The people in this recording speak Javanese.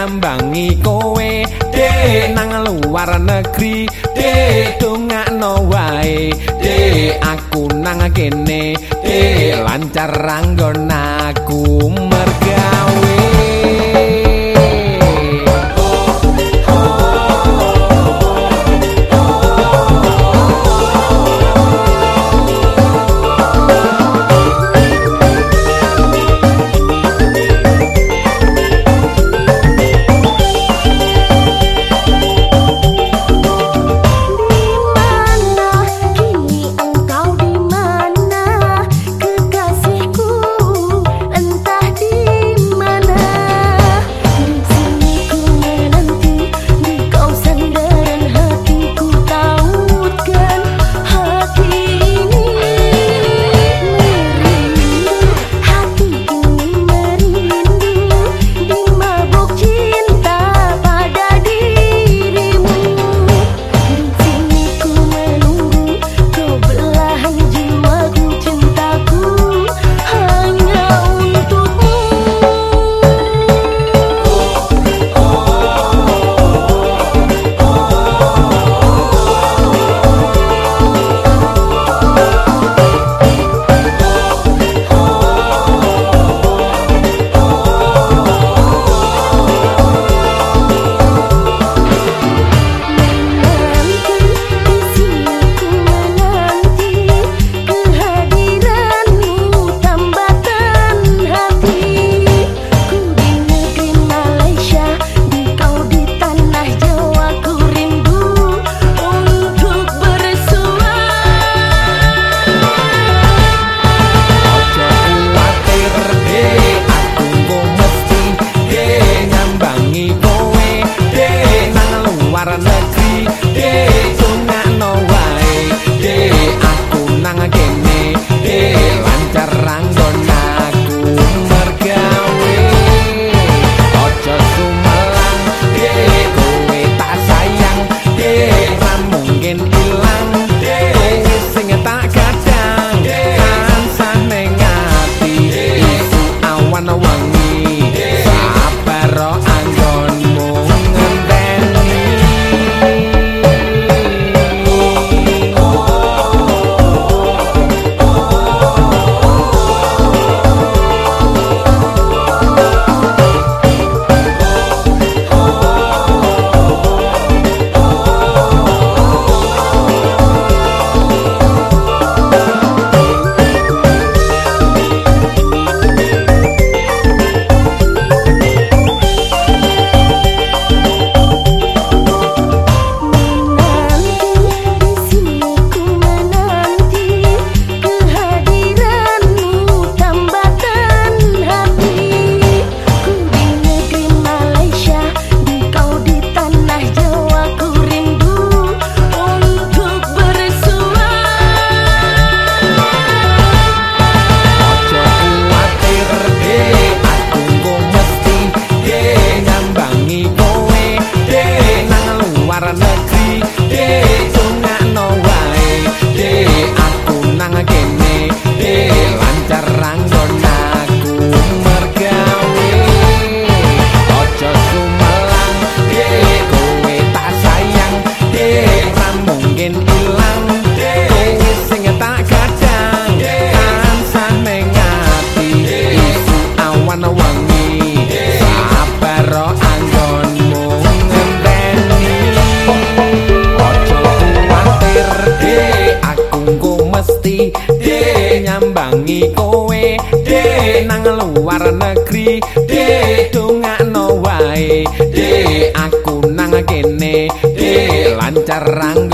nyambangi kowe de nang luar negeri de dongakno wae de aku nang kene de lancar ranggonaku luar negeri. De dongakno wae. De aku nang kene. De lancar rang